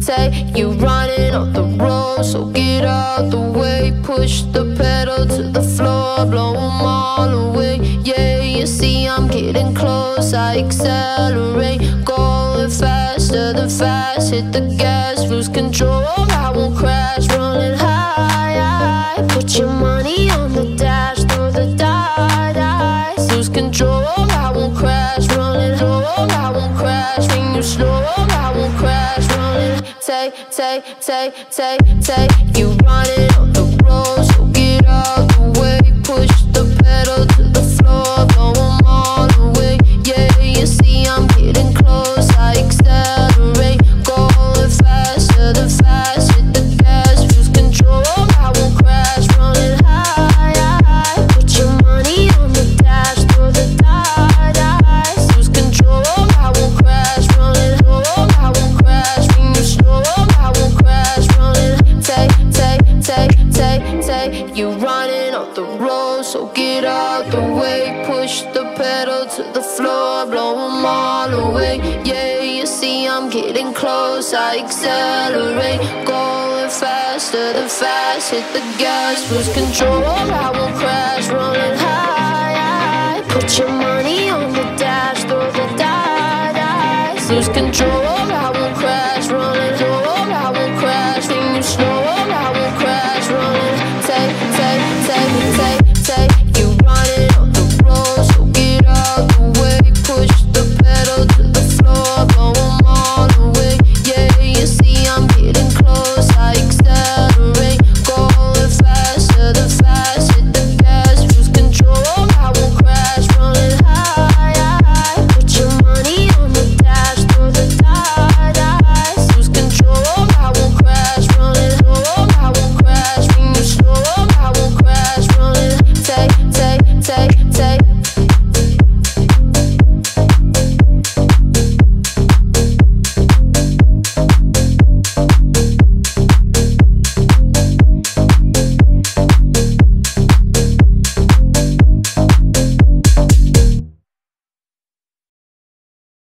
Take you running off the road, so get out the way. Push the pedal to the floor, blow them all away. Yeah, you see, I'm getting close. I accelerate, going faster than fast. Hit the gas, lose control. I won't crash, running high. Put your money on the dash, throw the die. Lose control, I won't crash, running low. I won't crash when you slow. I won't crash. Take, take, take, take, take. You running on the road, so get way. You're running on the road, so get out the way. Push the pedal to the floor, blow them all away. Yeah, you see, I'm getting close. I accelerate, going faster than fast. Hit the gas, lose control. I will crash, running high. Put your money on the dash, throw the dice. Lose control, I will crash, running low. I will crash, then you slow.